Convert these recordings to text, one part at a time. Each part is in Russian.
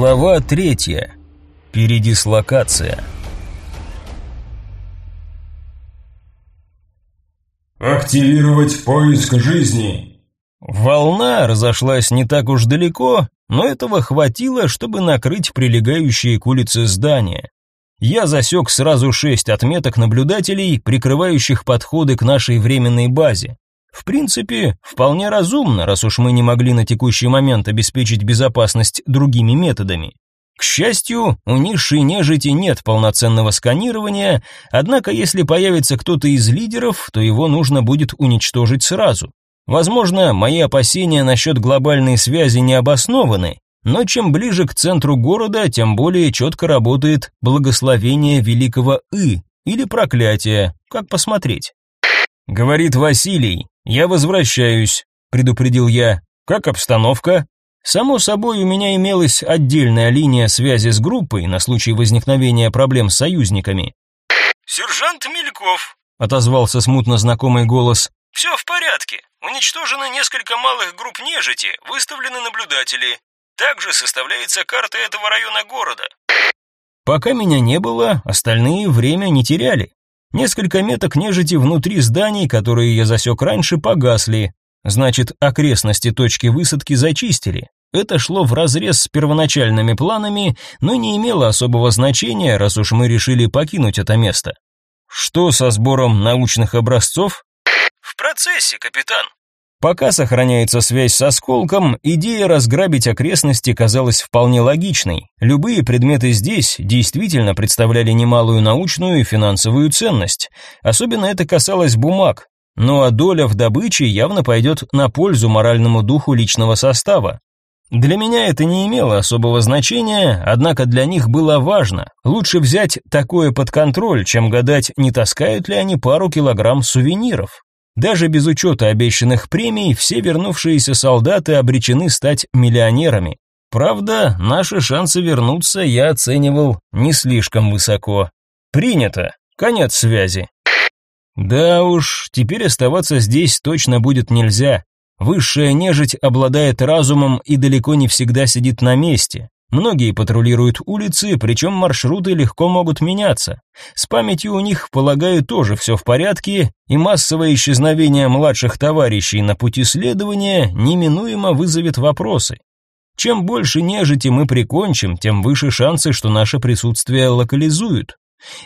Глава третья. Передислокация. Активировать поиск жизни. Волна разошлась не так уж далеко, но этого хватило, чтобы накрыть прилегающие к улице здания. Я засек сразу шесть отметок наблюдателей, прикрывающих подходы к нашей временной базе. В принципе, вполне разумно, раз уж мы не могли на текущий момент обеспечить безопасность другими методами. К счастью, у низшей нежити нет полноценного сканирования, однако если появится кто-то из лидеров, то его нужно будет уничтожить сразу. Возможно, мои опасения насчет глобальной связи не обоснованы, но чем ближе к центру города, тем более четко работает благословение великого И или проклятие, как посмотреть. Говорит Василий, я возвращаюсь, предупредил я. Как обстановка? Само собой, у меня имелась отдельная линия связи с группой на случай возникновения проблем с союзниками. «Сержант Мельков», — отозвался смутно знакомый голос. «Все в порядке. Уничтожено несколько малых групп нежити, выставлены наблюдатели. Также составляется карта этого района города. Пока меня не было, остальные время не теряли. Несколько меток нежити внутри зданий, которые я засек раньше, погасли. Значит, окрестности точки высадки зачистили. Это шло вразрез с первоначальными планами, но не имело особого значения, раз уж мы решили покинуть это место. Что со сбором научных образцов? В процессе, капитан. Пока сохраняется связь с осколком, идея разграбить окрестности казалась вполне логичной. Любые предметы здесь действительно представляли немалую научную и финансовую ценность. Особенно это касалось бумаг. Ну а доля в добыче явно пойдет на пользу моральному духу личного состава. Для меня это не имело особого значения, однако для них было важно. Лучше взять такое под контроль, чем гадать, не таскают ли они пару килограмм сувениров. Даже без учета обещанных премий, все вернувшиеся солдаты обречены стать миллионерами. Правда, наши шансы вернуться я оценивал не слишком высоко. Принято. Конец связи. Да уж, теперь оставаться здесь точно будет нельзя. Высшая нежить обладает разумом и далеко не всегда сидит на месте. Многие патрулируют улицы, причем маршруты легко могут меняться. С памятью у них, полагаю, тоже все в порядке, и массовое исчезновение младших товарищей на пути следования неминуемо вызовет вопросы. Чем больше нежити мы прикончим, тем выше шансы, что наше присутствие локализуют.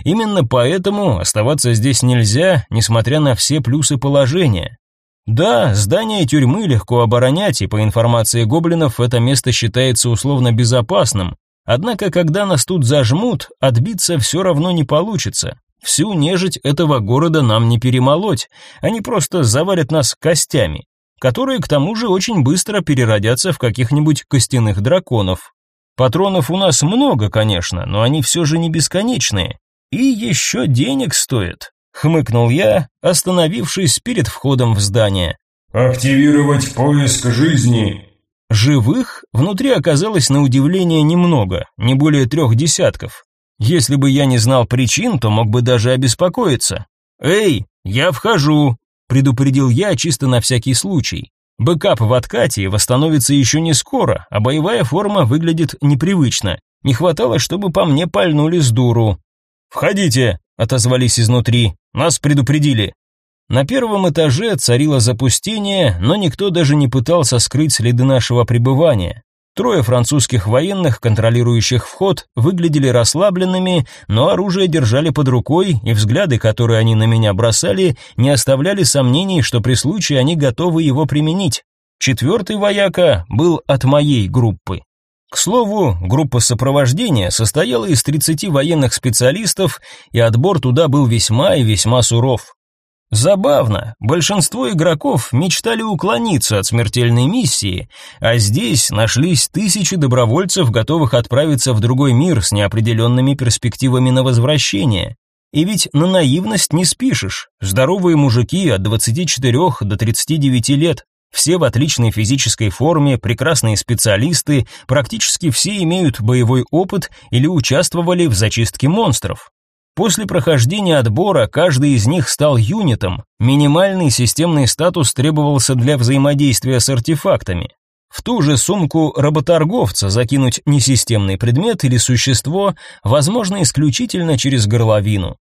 Именно поэтому оставаться здесь нельзя, несмотря на все плюсы положения. Да, здание тюрьмы легко оборонять, и по информации гоблинов это место считается условно безопасным. Однако, когда нас тут зажмут, отбиться все равно не получится. Всю нежить этого города нам не перемолоть, они просто завалят нас костями, которые к тому же очень быстро переродятся в каких-нибудь костяных драконов. Патронов у нас много, конечно, но они все же не бесконечные. И еще денег стоят хмыкнул я, остановившись перед входом в здание. Активировать поиск жизни. Живых внутри оказалось на удивление немного, не более трех десятков. Если бы я не знал причин, то мог бы даже обеспокоиться. Эй, я вхожу, предупредил я чисто на всякий случай. Бэкап в откате восстановится еще не скоро, а боевая форма выглядит непривычно. Не хватало, чтобы по мне пальнули с дуру. Входите, отозвались изнутри. Нас предупредили. На первом этаже царило запустение, но никто даже не пытался скрыть следы нашего пребывания. Трое французских военных, контролирующих вход, выглядели расслабленными, но оружие держали под рукой, и взгляды, которые они на меня бросали, не оставляли сомнений, что при случае они готовы его применить. Четвертый вояка был от моей группы. К слову, группа сопровождения состояла из 30 военных специалистов, и отбор туда был весьма и весьма суров. Забавно, большинство игроков мечтали уклониться от смертельной миссии, а здесь нашлись тысячи добровольцев, готовых отправиться в другой мир с неопределенными перспективами на возвращение. И ведь на наивность не спишешь. Здоровые мужики от 24 до 39 лет, все в отличной физической форме, прекрасные специалисты, практически все имеют боевой опыт или участвовали в зачистке монстров. После прохождения отбора каждый из них стал юнитом. Минимальный системный статус требовался для взаимодействия с артефактами. В ту же сумку работорговца закинуть несистемный предмет или существо возможно исключительно через горловину.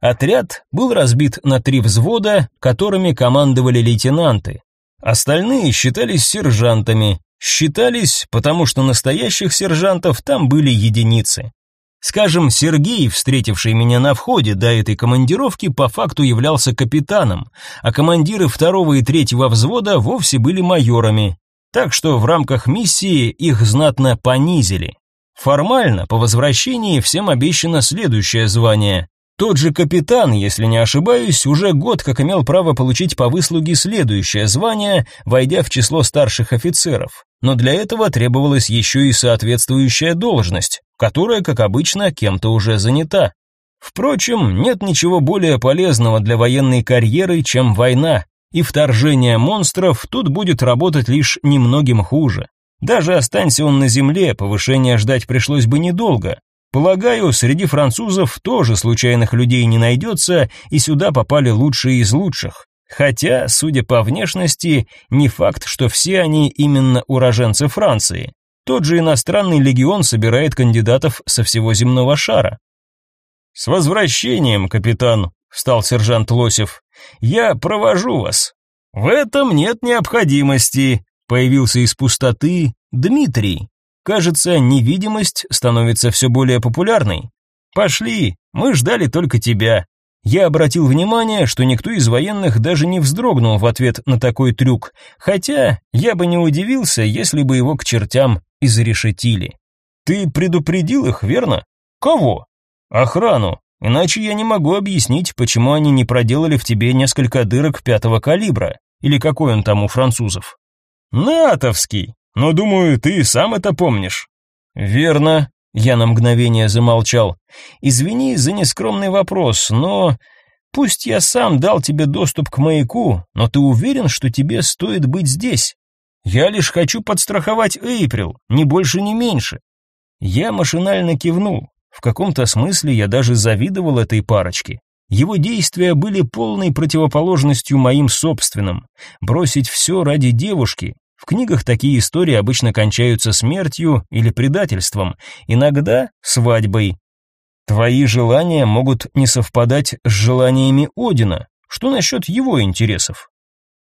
Отряд был разбит на три взвода, которыми командовали лейтенанты. Остальные считались сержантами, считались, потому что настоящих сержантов там были единицы. Скажем, Сергей, встретивший меня на входе до этой командировки, по факту являлся капитаном, а командиры второго и третьего взвода вовсе были майорами. Так что в рамках миссии их знатно понизили. Формально, по возвращении всем обещано следующее звание. Тот же капитан, если не ошибаюсь, уже год как имел право получить по выслуге следующее звание, войдя в число старших офицеров. Но для этого требовалась еще и соответствующая должность, которая, как обычно, кем-то уже занята. Впрочем, нет ничего более полезного для военной карьеры, чем война, и вторжение монстров тут будет работать лишь немногим хуже. Даже останься он на земле, повышения ждать пришлось бы недолго, Полагаю, среди французов тоже случайных людей не найдется, и сюда попали лучшие из лучших. Хотя, судя по внешности, не факт, что все они именно уроженцы Франции. Тот же иностранный легион собирает кандидатов со всего земного шара. С возвращением, капитан, встал сержант Лосев. Я провожу вас. В этом нет необходимости, появился из пустоты Дмитрий. Кажется, невидимость становится все более популярной. Пошли, мы ждали только тебя. Я обратил внимание, что никто из военных даже не вздрогнул в ответ на такой трюк, хотя я бы не удивился, если бы его к чертям изрешетили. Ты предупредил их, верно? Кого? Охрану. Иначе я не могу объяснить, почему они не проделали в тебе несколько дырок пятого калибра. Или какой он там у французов? Натовский. Но, думаю, ты сам это помнишь». «Верно», — я на мгновение замолчал. «Извини за нескромный вопрос, но...» Пусть я сам дал тебе доступ к маяку, но ты уверен, что тебе стоит быть здесь? Я лишь хочу подстраховать Эйприл, ни больше, ни меньше. Я машинально кивнул. В каком-то смысле я даже завидовал этой парочке. Его действия были полной противоположностью моим собственным. Бросить все ради девушки в книгах такие истории обычно кончаются смертью или предательством, иногда свадьбой. Твои желания могут не совпадать с желаниями Одина. Что насчет его интересов?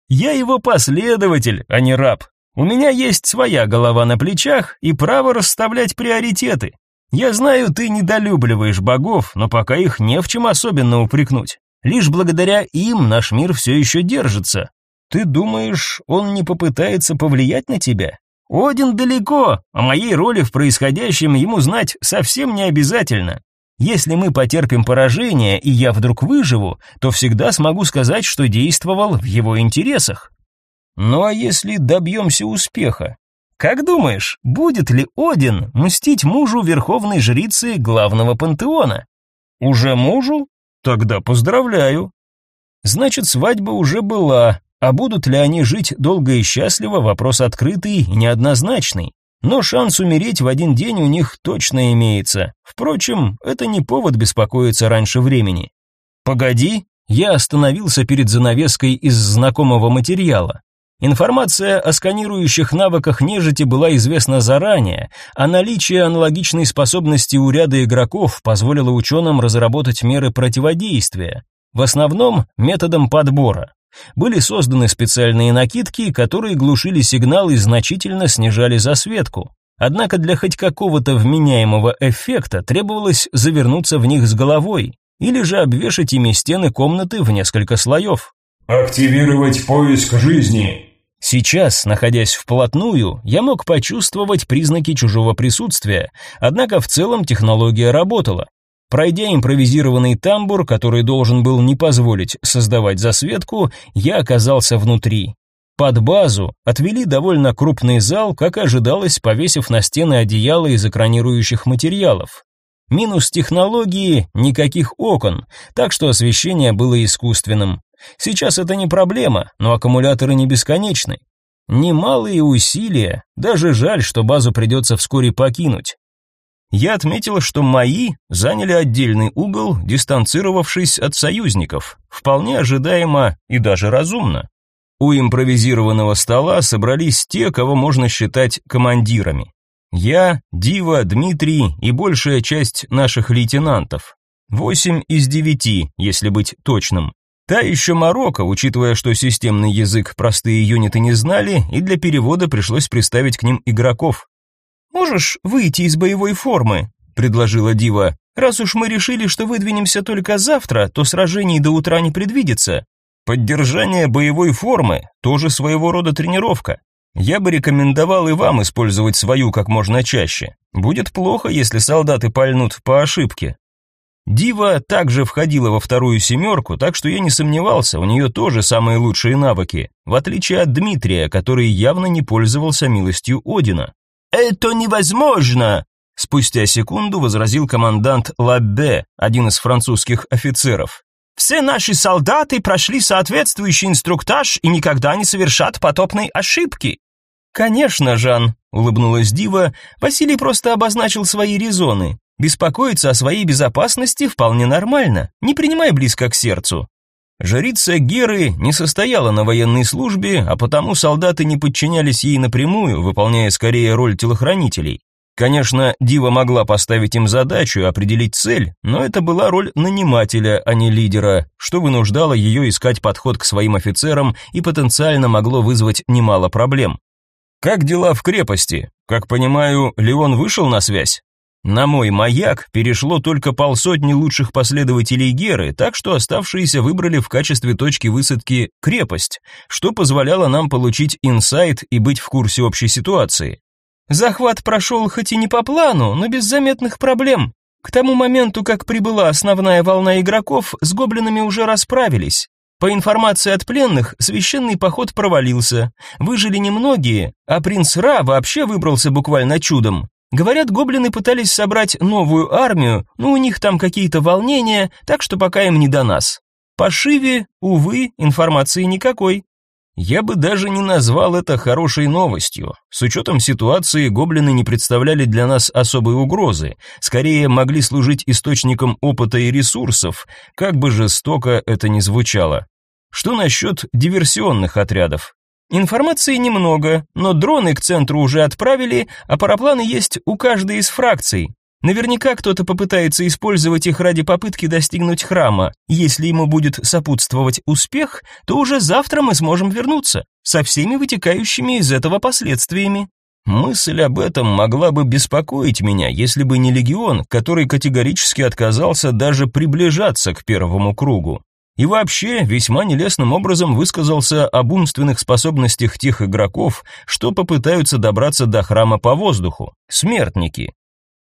Я его последователь, а не раб. У меня есть своя голова на плечах и право расставлять приоритеты. Я знаю, ты недолюбливаешь богов, но пока их не в чем особенно упрекнуть. Лишь благодаря им наш мир все еще держится, ты думаешь, он не попытается повлиять на тебя? Один далеко, о моей роли в происходящем ему знать совсем не обязательно. Если мы потерпим поражение, и я вдруг выживу, то всегда смогу сказать, что действовал в его интересах. Ну а если добьемся успеха? Как думаешь, будет ли Один мстить мужу верховной жрицы главного пантеона? Уже мужу? Тогда поздравляю. Значит, свадьба уже была, а будут ли они жить долго и счастливо, вопрос открытый и неоднозначный. Но шанс умереть в один день у них точно имеется. Впрочем, это не повод беспокоиться раньше времени. Погоди, я остановился перед занавеской из знакомого материала. Информация о сканирующих навыках нежити была известна заранее, а наличие аналогичной способности у ряда игроков позволило ученым разработать меры противодействия, в основном методом подбора. Были созданы специальные накидки, которые глушили сигнал и значительно снижали засветку. Однако для хоть какого-то вменяемого эффекта требовалось завернуться в них с головой или же обвешать ими стены комнаты в несколько слоев. «Активировать поиск жизни», Сейчас, находясь вплотную, я мог почувствовать признаки чужого присутствия, однако в целом технология работала. Пройдя импровизированный тамбур, который должен был не позволить создавать засветку, я оказался внутри. Под базу отвели довольно крупный зал, как ожидалось, повесив на стены одеяла из экранирующих материалов. Минус технологии – никаких окон, так что освещение было искусственным. Сейчас это не проблема, но аккумуляторы не бесконечны. Немалые усилия, даже жаль, что базу придется вскоре покинуть. Я отметил, что мои заняли отдельный угол, дистанцировавшись от союзников. Вполне ожидаемо и даже разумно. У импровизированного стола собрались те, кого можно считать командирами. Я, Дива, Дмитрий и большая часть наших лейтенантов. Восемь из девяти, если быть точным. Та еще Марокко, учитывая, что системный язык простые юниты не знали, и для перевода пришлось приставить к ним игроков. «Можешь выйти из боевой формы?» – предложила Дива. «Раз уж мы решили, что выдвинемся только завтра, то сражений до утра не предвидится». Поддержание боевой формы – тоже своего рода тренировка. Я бы рекомендовал и вам использовать свою как можно чаще. Будет плохо, если солдаты пальнут по ошибке. Дива также входила во вторую семерку, так что я не сомневался, у нее тоже самые лучшие навыки, в отличие от Дмитрия, который явно не пользовался милостью Одина. «Это невозможно!» Спустя секунду возразил командант Лаббе, один из французских офицеров. «Все наши солдаты прошли соответствующий инструктаж и никогда не совершат потопной ошибки». «Конечно, Жан», — улыбнулась Дива, Василий просто обозначил свои резоны. Беспокоиться о своей безопасности вполне нормально, не принимай близко к сердцу. Жрица Геры не состояла на военной службе, а потому солдаты не подчинялись ей напрямую, выполняя скорее роль телохранителей. Конечно, Дива могла поставить им задачу определить цель, но это была роль нанимателя, а не лидера, что вынуждало ее искать подход к своим офицерам и потенциально могло вызвать немало проблем. Как дела в крепости? Как понимаю, Леон вышел на связь? На мой маяк перешло только полсотни лучших последователей Геры, так что оставшиеся выбрали в качестве точки высадки крепость, что позволяло нам получить инсайт и быть в курсе общей ситуации. Захват прошел хоть и не по плану, но без заметных проблем. К тому моменту, как прибыла основная волна игроков, с гоблинами уже расправились. По информации от пленных, священный поход провалился. Выжили немногие, а принц Ра вообще выбрался буквально чудом. Говорят, гоблины пытались собрать новую армию, но у них там какие-то волнения, так что пока им не до нас. По Шиве, увы, информации никакой. Я бы даже не назвал это хорошей новостью. С учетом ситуации, гоблины не представляли для нас особой угрозы, скорее могли служить источником опыта и ресурсов, как бы жестоко это ни звучало. Что насчет диверсионных отрядов? Информации немного, но дроны к центру уже отправили, а парапланы есть у каждой из фракций. Наверняка кто-то попытается использовать их ради попытки достигнуть храма. Если ему будет сопутствовать успех, то уже завтра мы сможем вернуться, со всеми вытекающими из этого последствиями. Мысль об этом могла бы беспокоить меня, если бы не легион, который категорически отказался даже приближаться к первому кругу. И вообще весьма нелестным образом высказался об умственных способностях тех игроков, что попытаются добраться до храма по воздуху. Смертники.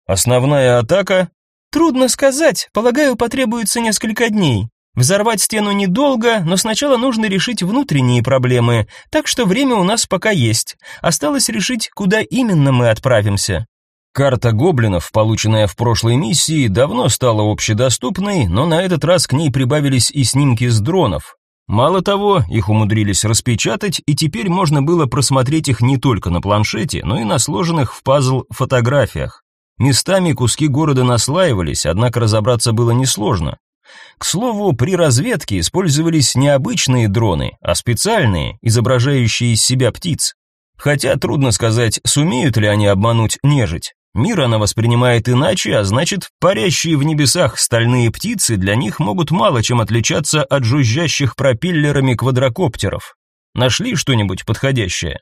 Основная атака? Трудно сказать, полагаю, потребуется несколько дней. Взорвать стену недолго, но сначала нужно решить внутренние проблемы, так что время у нас пока есть. Осталось решить, куда именно мы отправимся. Карта гоблинов, полученная в прошлой миссии, давно стала общедоступной, но на этот раз к ней прибавились и снимки с дронов. Мало того, их умудрились распечатать, и теперь можно было просмотреть их не только на планшете, но и на сложенных в пазл фотографиях. Местами куски города наслаивались, однако разобраться было несложно. К слову, при разведке использовались не обычные дроны, а специальные, изображающие из себя птиц. Хотя трудно сказать, сумеют ли они обмануть нежить. Мир она воспринимает иначе, а значит, парящие в небесах стальные птицы для них могут мало чем отличаться от жужжащих пропеллерами квадрокоптеров. Нашли что-нибудь подходящее?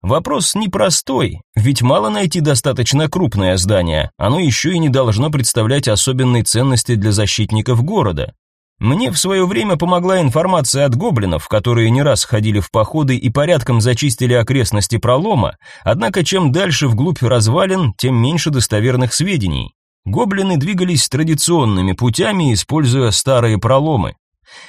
Вопрос непростой, ведь мало найти достаточно крупное здание, оно еще и не должно представлять особенной ценности для защитников города. Мне в свое время помогла информация от гоблинов, которые не раз ходили в походы и порядком зачистили окрестности пролома, однако чем дальше вглубь развалин, тем меньше достоверных сведений. Гоблины двигались традиционными путями, используя старые проломы.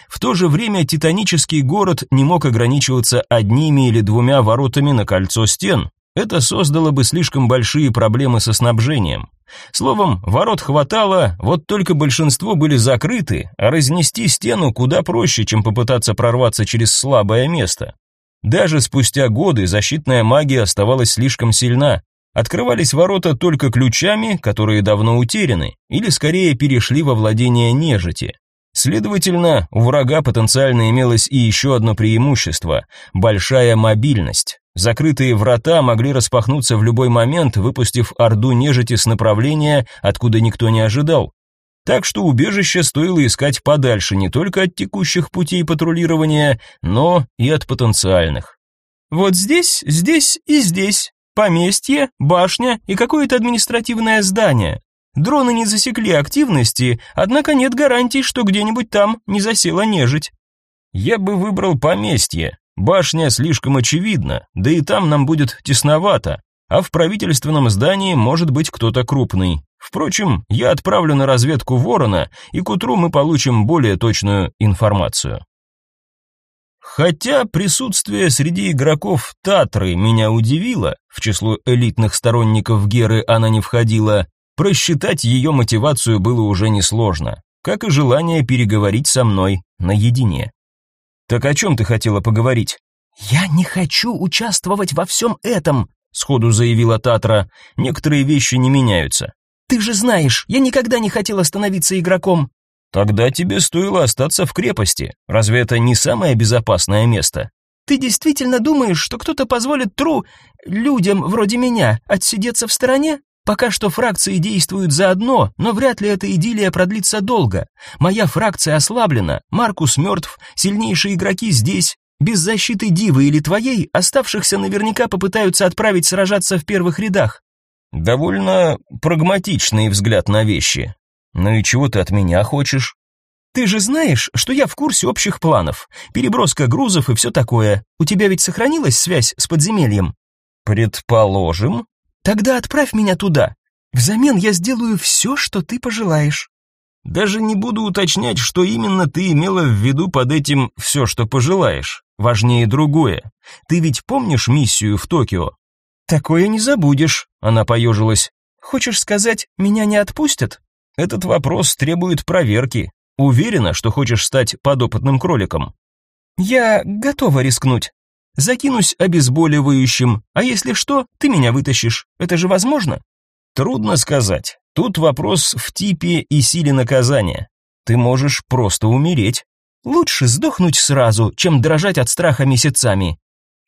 В то же время титанический город не мог ограничиваться одними или двумя воротами на кольцо стен. Это создало бы слишком большие проблемы со снабжением. Словом, ворот хватало, вот только большинство были закрыты, а разнести стену куда проще, чем попытаться прорваться через слабое место. Даже спустя годы защитная магия оставалась слишком сильна. Открывались ворота только ключами, которые давно утеряны, или скорее перешли во владение нежити. Следовательно, у врага потенциально имелось и еще одно преимущество – большая мобильность. Закрытые врата могли распахнуться в любой момент, выпустив орду нежити с направления, откуда никто не ожидал. Так что убежище стоило искать подальше не только от текущих путей патрулирования, но и от потенциальных. Вот здесь, здесь и здесь. Поместье, башня и какое-то административное здание. Дроны не засекли активности, однако нет гарантий, что где-нибудь там не засела нежить. Я бы выбрал поместье. Башня слишком очевидна, да и там нам будет тесновато, а в правительственном здании может быть кто-то крупный. Впрочем, я отправлю на разведку Ворона, и к утру мы получим более точную информацию. Хотя присутствие среди игроков Татры меня удивило, в число элитных сторонников Геры она не входила, просчитать ее мотивацию было уже несложно, как и желание переговорить со мной наедине. «Так о чем ты хотела поговорить?» «Я не хочу участвовать во всем этом», — сходу заявила Татра. «Некоторые вещи не меняются». Ты же знаешь, я никогда не хотела становиться игроком. Тогда тебе стоило остаться в крепости. Разве это не самое безопасное место? Ты действительно думаешь, что кто-то позволит Тру людям вроде меня отсидеться в стороне? Пока что фракции действуют заодно, но вряд ли эта идиллия продлится долго. Моя фракция ослаблена, Маркус мертв, сильнейшие игроки здесь. Без защиты Дивы или твоей, оставшихся наверняка попытаются отправить сражаться в первых рядах. Довольно прагматичный взгляд на вещи. Ну и чего ты от меня хочешь? Ты же знаешь, что я в курсе общих планов. Переброска грузов и все такое. У тебя ведь сохранилась связь с подземельем? Предположим. Тогда отправь меня туда. Взамен я сделаю все, что ты пожелаешь. Даже не буду уточнять, что именно ты имела в виду под этим «все, что пожелаешь». Важнее другое. Ты ведь помнишь миссию в Токио? «Такое не забудешь», — она поежилась. «Хочешь сказать, меня не отпустят?» «Этот вопрос требует проверки. Уверена, что хочешь стать подопытным кроликом?» «Я готова рискнуть. Закинусь обезболивающим, а если что, ты меня вытащишь. Это же возможно?» «Трудно сказать. Тут вопрос в типе и силе наказания. Ты можешь просто умереть». «Лучше сдохнуть сразу, чем дрожать от страха месяцами.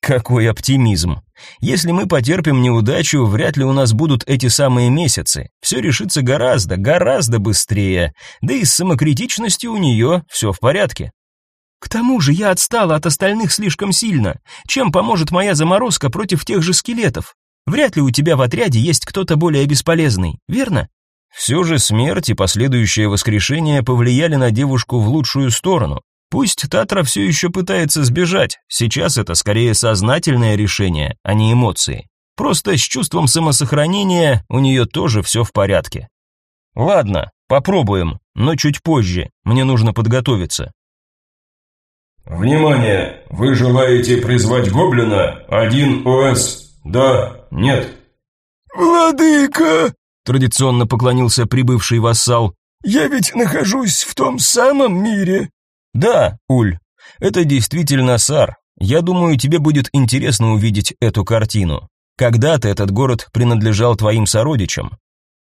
Какой оптимизм. Если мы потерпим неудачу, вряд ли у нас будут эти самые месяцы. Все решится гораздо, гораздо быстрее. Да и с самокритичностью у нее все в порядке. К тому же я отстала от остальных слишком сильно. Чем поможет моя заморозка против тех же скелетов? Вряд ли у тебя в отряде есть кто-то более бесполезный, верно? Все же смерть и последующее воскрешение повлияли на девушку в лучшую сторону. Пусть Татра все еще пытается сбежать, сейчас это скорее сознательное решение, а не эмоции. Просто с чувством самосохранения у нее тоже все в порядке. Ладно, попробуем, но чуть позже, мне нужно подготовиться. Внимание! Вы желаете призвать гоблина? Один ОС. Да, нет. Владыка! Традиционно поклонился прибывший вассал. Я ведь нахожусь в том самом мире. Да, Уль, это действительно Сар. Я думаю, тебе будет интересно увидеть эту картину. Когда-то этот город принадлежал твоим сородичам.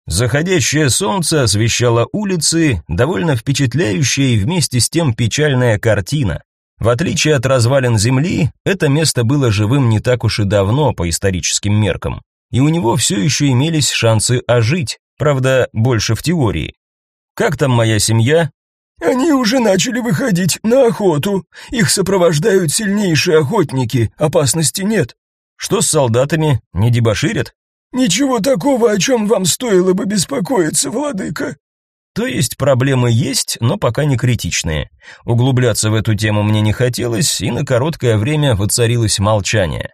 Заходящее солнце освещало улицы, довольно впечатляющая и вместе с тем печальная картина. В отличие от развалин земли, это место было живым не так уж и давно по историческим меркам, и у него все еще имелись шансы ожить, правда, больше в теории. Как там моя семья? Они уже начали выходить на охоту. Их сопровождают сильнейшие охотники, опасности нет. Что с солдатами? Не дебоширят? Ничего такого, о чем вам стоило бы беспокоиться, владыка. То есть проблемы есть, но пока не критичные. Углубляться в эту тему мне не хотелось, и на короткое время воцарилось молчание.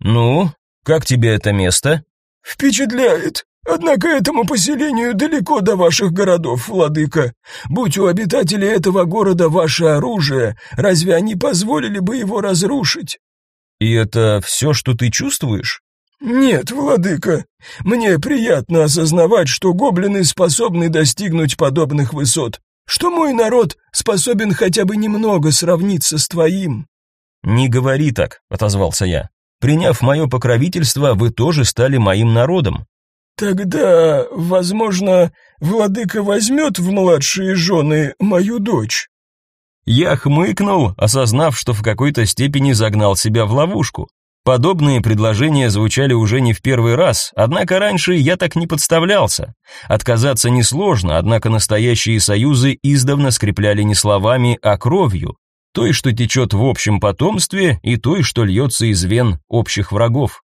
Ну, как тебе это место? Впечатляет. Однако этому поселению далеко до ваших городов, владыка. Будь у обитателей этого города ваше оружие, разве они позволили бы его разрушить? И это все, что ты чувствуешь? Нет, владыка. Мне приятно осознавать, что гоблины способны достигнуть подобных высот, что мой народ способен хотя бы немного сравниться с твоим. Не говори так, отозвался я. Приняв мое покровительство, вы тоже стали моим народом. Тогда, возможно, владыка возьмет в младшие жены мою дочь. Я хмыкнул, осознав, что в какой-то степени загнал себя в ловушку. Подобные предложения звучали уже не в первый раз, однако раньше я так не подставлялся. Отказаться несложно, однако настоящие союзы издавна скрепляли не словами, а кровью, той, что течет в общем потомстве, и той, что льется из вен общих врагов.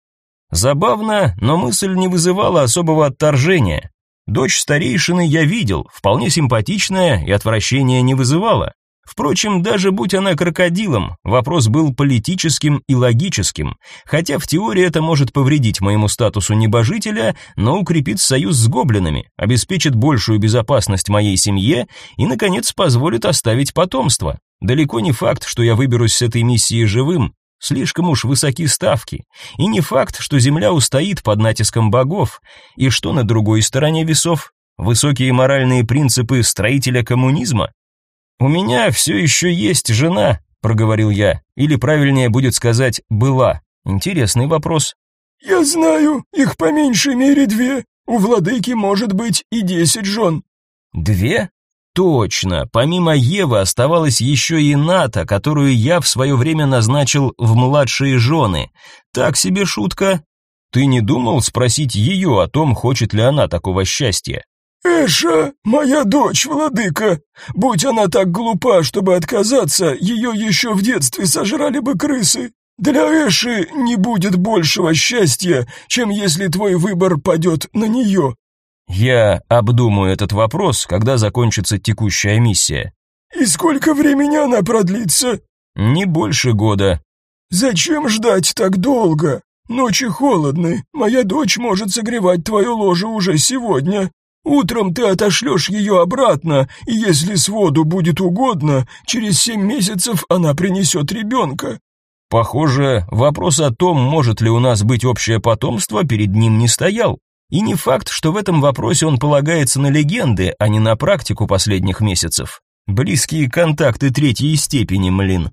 Забавно, но мысль не вызывала особого отторжения. Дочь старейшины я видел, вполне симпатичная и отвращения не вызывала. Впрочем, даже будь она крокодилом, вопрос был политическим и логическим, хотя в теории это может повредить моему статусу небожителя, но укрепит союз с гоблинами, обеспечит большую безопасность моей семье и, наконец, позволит оставить потомство. Далеко не факт, что я выберусь с этой миссии живым, слишком уж высоки ставки, и не факт, что Земля устоит под натиском богов, и что на другой стороне весов, высокие моральные принципы строителя коммунизма. «У меня все еще есть жена», — проговорил я, или правильнее будет сказать «была». Интересный вопрос. «Я знаю, их по меньшей мере две. У владыки может быть и десять жен». «Две?» Точно, помимо Евы оставалась еще и Ната, которую я в свое время назначил в младшие жены. Так себе шутка. Ты не думал спросить ее о том, хочет ли она такого счастья? «Эша, моя дочь, владыка! Будь она так глупа, чтобы отказаться, ее еще в детстве сожрали бы крысы. Для Эши не будет большего счастья, чем если твой выбор падет на нее». «Я обдумаю этот вопрос, когда закончится текущая миссия». «И сколько времени она продлится?» «Не больше года». «Зачем ждать так долго? Ночи холодны, моя дочь может согревать твое ложе уже сегодня». Утром ты отошлешь ее обратно, и если своду будет угодно, через семь месяцев она принесет ребенка». Похоже, вопрос о том, может ли у нас быть общее потомство, перед ним не стоял. И не факт, что в этом вопросе он полагается на легенды, а не на практику последних месяцев. Близкие контакты третьей степени, млин.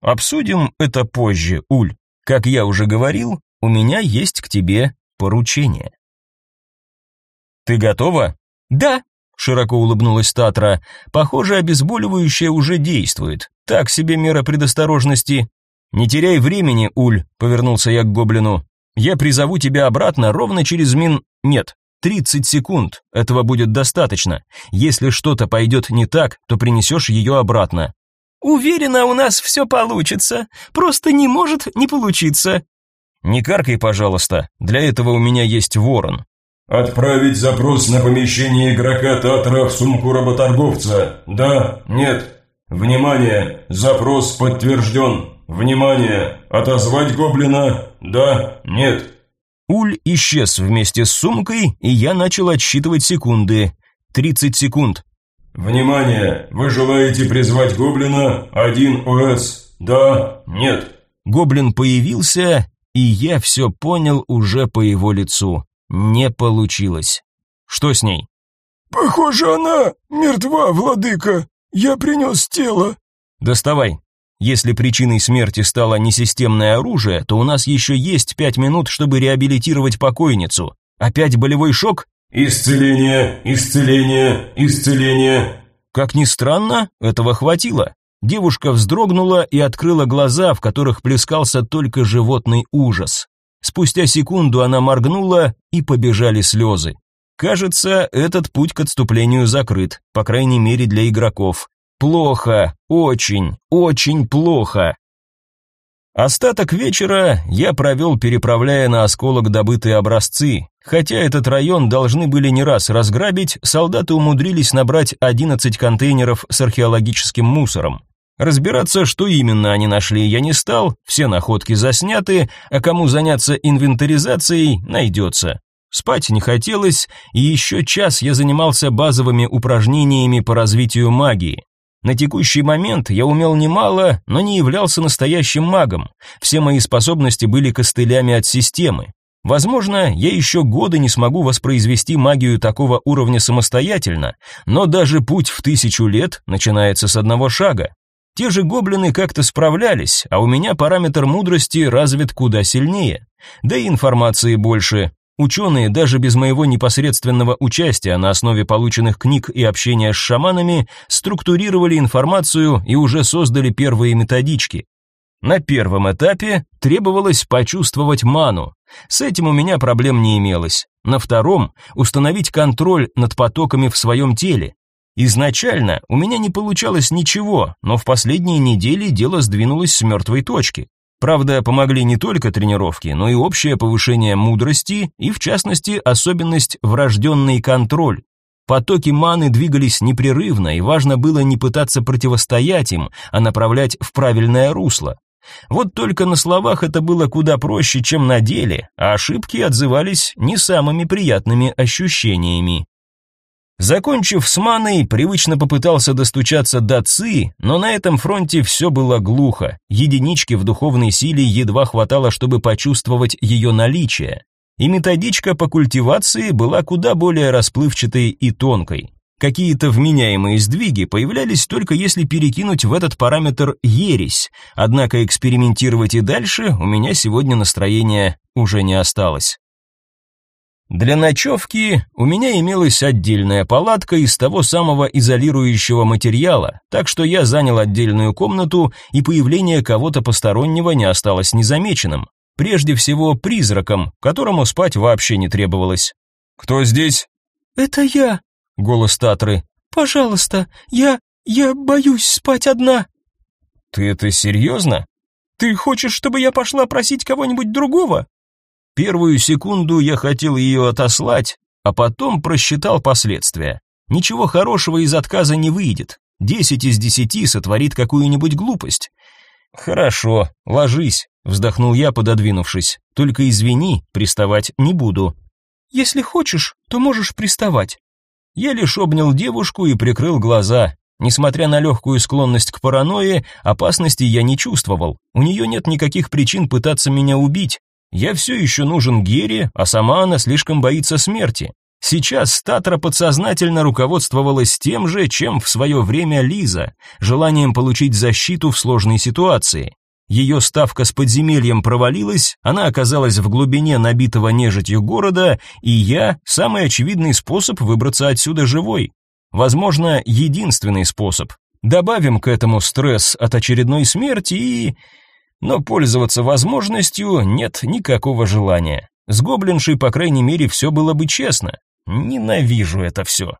Обсудим это позже, Уль. Как я уже говорил, у меня есть к тебе поручение. «Ты готова?» «Да», — широко улыбнулась Татра. «Похоже, обезболивающее уже действует. Так себе мера предосторожности». «Не теряй времени, Уль», — повернулся я к гоблину. «Я призову тебя обратно ровно через мин... Нет, 30 секунд. Этого будет достаточно. Если что-то пойдет не так, то принесешь ее обратно». «Уверена, у нас все получится. Просто не может не получиться». «Не каркай, пожалуйста. Для этого у меня есть ворон. Отправить запрос на помещение игрока Татра в сумку работорговца. Да, нет. Внимание, запрос подтвержден. Внимание, отозвать гоблина. Да, нет. Уль исчез вместе с сумкой, и я начал отсчитывать секунды. 30 секунд. Внимание, вы желаете призвать гоблина? Один ОС. Да, нет. Гоблин появился, и я все понял уже по его лицу. Не получилось. Что с ней? Похоже, она мертва, владыка. Я принес тело. Доставай. Если причиной смерти стало несистемное оружие, то у нас еще есть пять минут, чтобы реабилитировать покойницу. Опять болевой шок? Исцеление, исцеление, исцеление. Как ни странно, этого хватило. Девушка вздрогнула и открыла глаза, в которых плескался только животный ужас. Спустя секунду она моргнула, и побежали слезы. Кажется, этот путь к отступлению закрыт, по крайней мере для игроков. Плохо, очень, очень плохо. Остаток вечера я провел, переправляя на осколок добытые образцы. Хотя этот район должны были не раз разграбить, солдаты умудрились набрать 11 контейнеров с археологическим мусором. Разбираться, что именно они нашли, я не стал, все находки засняты, а кому заняться инвентаризацией, найдется. Спать не хотелось, и еще час я занимался базовыми упражнениями по развитию магии. На текущий момент я умел немало, но не являлся настоящим магом. Все мои способности были костылями от системы. Возможно, я еще годы не смогу воспроизвести магию такого уровня самостоятельно, но даже путь в тысячу лет начинается с одного шага. Те же гоблины как-то справлялись, а у меня параметр мудрости развит куда сильнее. Да и информации больше. Ученые даже без моего непосредственного участия на основе полученных книг и общения с шаманами структурировали информацию и уже создали первые методички. На первом этапе требовалось почувствовать ману. С этим у меня проблем не имелось. На втором установить контроль над потоками в своем теле. Изначально у меня не получалось ничего, но в последние недели дело сдвинулось с мертвой точки. Правда, помогли не только тренировки, но и общее повышение мудрости и, в частности, особенность врожденный контроль. Потоки маны двигались непрерывно, и важно было не пытаться противостоять им, а направлять в правильное русло. Вот только на словах это было куда проще, чем на деле, а ошибки отзывались не самыми приятными ощущениями. Закончив с маной, привычно попытался достучаться до Ци, но на этом фронте все было глухо. Единички в духовной силе едва хватало, чтобы почувствовать ее наличие. И методичка по культивации была куда более расплывчатой и тонкой. Какие-то вменяемые сдвиги появлялись только если перекинуть в этот параметр ересь, однако экспериментировать и дальше у меня сегодня настроения уже не осталось. Для ночевки у меня имелась отдельная палатка из того самого изолирующего материала, так что я занял отдельную комнату, и появление кого-то постороннего не осталось незамеченным. Прежде всего призраком, которому спать вообще не требовалось. «Кто здесь?» «Это я», — голос Татры. «Пожалуйста, я... я боюсь спать одна». «Ты это серьезно?» «Ты хочешь, чтобы я пошла просить кого-нибудь другого?» Первую секунду я хотел ее отослать, а потом просчитал последствия. Ничего хорошего из отказа не выйдет. Десять из десяти сотворит какую-нибудь глупость. Хорошо, ложись, вздохнул я, пододвинувшись. Только извини, приставать не буду. Если хочешь, то можешь приставать. Я лишь обнял девушку и прикрыл глаза. Несмотря на легкую склонность к паранойи, опасности я не чувствовал. У нее нет никаких причин пытаться меня убить. Я все еще нужен Гере, а сама она слишком боится смерти. Сейчас Татра подсознательно руководствовалась тем же, чем в свое время Лиза, желанием получить защиту в сложной ситуации. Ее ставка с подземельем провалилась, она оказалась в глубине набитого нежитью города, и я – самый очевидный способ выбраться отсюда живой. Возможно, единственный способ. Добавим к этому стресс от очередной смерти и но пользоваться возможностью нет никакого желания. С гоблиншей, по крайней мере, все было бы честно. Ненавижу это все.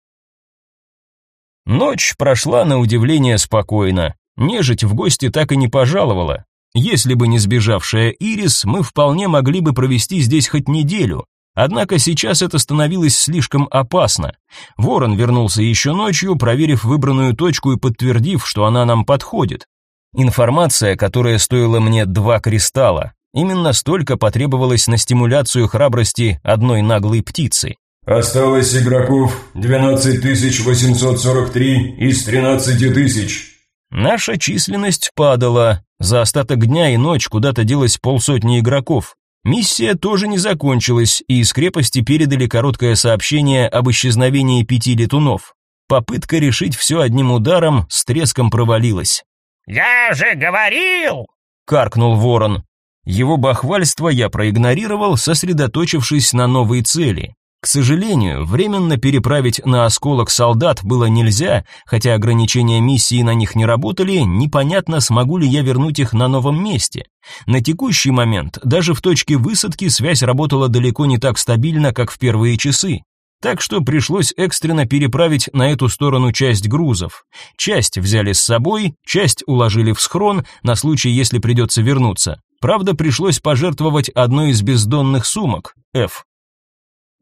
Ночь прошла на удивление спокойно. Нежить в гости так и не пожаловала. Если бы не сбежавшая Ирис, мы вполне могли бы провести здесь хоть неделю. Однако сейчас это становилось слишком опасно. Ворон вернулся еще ночью, проверив выбранную точку и подтвердив, что она нам подходит. Информация, которая стоила мне два кристалла. Именно столько потребовалось на стимуляцию храбрости одной наглой птицы. Осталось игроков 12843 из 13 тысяч. Наша численность падала. За остаток дня и ночь куда-то делось полсотни игроков. Миссия тоже не закончилась, и из крепости передали короткое сообщение об исчезновении пяти летунов. Попытка решить все одним ударом с треском провалилась. «Я же говорил!» — каркнул ворон. Его бахвальство я проигнорировал, сосредоточившись на новой цели. К сожалению, временно переправить на осколок солдат было нельзя, хотя ограничения миссии на них не работали, непонятно, смогу ли я вернуть их на новом месте. На текущий момент даже в точке высадки связь работала далеко не так стабильно, как в первые часы. Так что пришлось экстренно переправить на эту сторону часть грузов. Часть взяли с собой, часть уложили в схрон на случай, если придется вернуться. Правда, пришлось пожертвовать одной из бездонных сумок, F.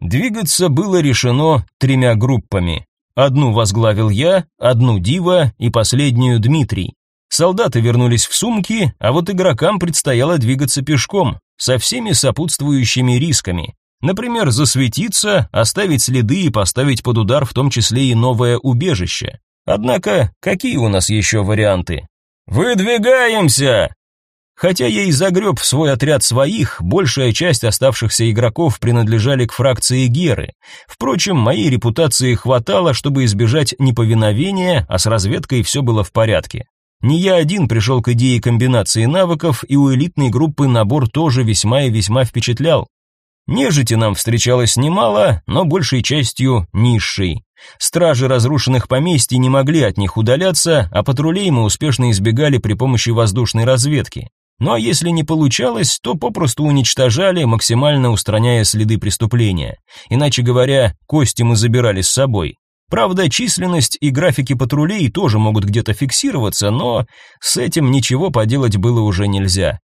Двигаться было решено тремя группами. Одну возглавил я, одну Дива и последнюю Дмитрий. Солдаты вернулись в сумки, а вот игрокам предстояло двигаться пешком, со всеми сопутствующими рисками. Например, засветиться, оставить следы и поставить под удар в том числе и новое убежище. Однако, какие у нас еще варианты? Выдвигаемся! Хотя я и загреб в свой отряд своих, большая часть оставшихся игроков принадлежали к фракции Геры. Впрочем, моей репутации хватало, чтобы избежать неповиновения, а с разведкой все было в порядке. Не я один пришел к идее комбинации навыков, и у элитной группы набор тоже весьма и весьма впечатлял. Нежити нам встречалось немало, но большей частью низшей. Стражи разрушенных поместий не могли от них удаляться, а патрулей мы успешно избегали при помощи воздушной разведки. Ну а если не получалось, то попросту уничтожали, максимально устраняя следы преступления. Иначе говоря, кости мы забирали с собой. Правда, численность и графики патрулей тоже могут где-то фиксироваться, но с этим ничего поделать было уже нельзя.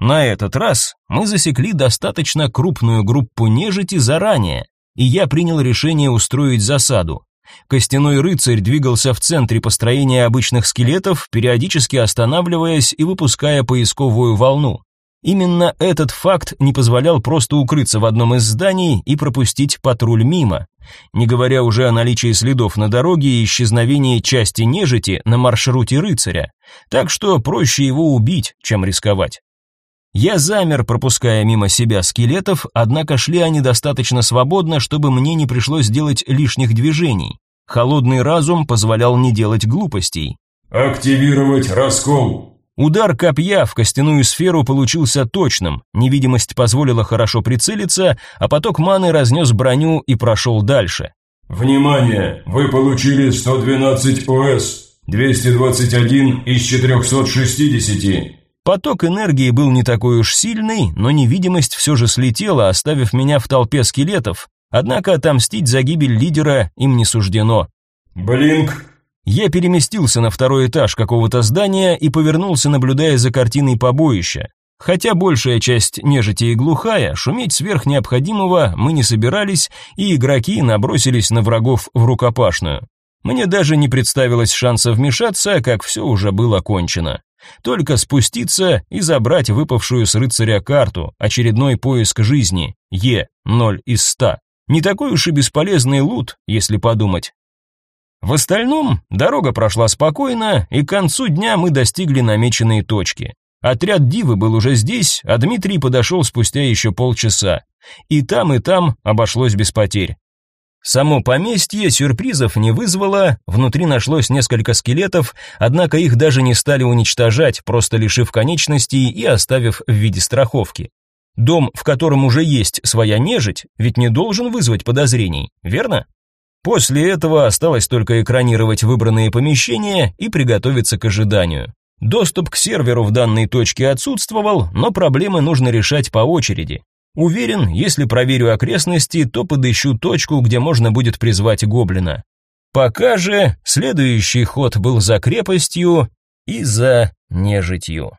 На этот раз мы засекли достаточно крупную группу нежити заранее, и я принял решение устроить засаду. Костяной рыцарь двигался в центре построения обычных скелетов, периодически останавливаясь и выпуская поисковую волну. Именно этот факт не позволял просто укрыться в одном из зданий и пропустить патруль мимо, не говоря уже о наличии следов на дороге и исчезновении части нежити на маршруте рыцаря, так что проще его убить, чем рисковать. Я замер, пропуская мимо себя скелетов, однако шли они достаточно свободно, чтобы мне не пришлось делать лишних движений. Холодный разум позволял не делать глупостей. «Активировать раскол!» Удар копья в костяную сферу получился точным, невидимость позволила хорошо прицелиться, а поток маны разнес броню и прошел дальше. «Внимание! Вы получили 112 ОС, 221 из 460. Поток энергии был не такой уж сильный, но невидимость все же слетела, оставив меня в толпе скелетов. Однако отомстить за гибель лидера им не суждено. Блинк. Я переместился на второй этаж какого-то здания и повернулся, наблюдая за картиной побоища. Хотя большая часть нежити и глухая, шуметь сверх необходимого мы не собирались, и игроки набросились на врагов в рукопашную. Мне даже не представилось шанса вмешаться, как все уже было кончено. Только спуститься и забрать выпавшую с рыцаря карту, очередной поиск жизни, Е, 0 из 100. Не такой уж и бесполезный лут, если подумать. В остальном дорога прошла спокойно, и к концу дня мы достигли намеченной точки. Отряд Дивы был уже здесь, а Дмитрий подошел спустя еще полчаса. И там, и там обошлось без потерь. Само поместье сюрпризов не вызвало, внутри нашлось несколько скелетов, однако их даже не стали уничтожать, просто лишив конечностей и оставив в виде страховки. Дом, в котором уже есть своя нежить, ведь не должен вызвать подозрений, верно? После этого осталось только экранировать выбранные помещения и приготовиться к ожиданию. Доступ к серверу в данной точке отсутствовал, но проблемы нужно решать по очереди. Уверен, если проверю окрестности, то подыщу точку, где можно будет призвать гоблина. Пока же следующий ход был за крепостью и за нежитью.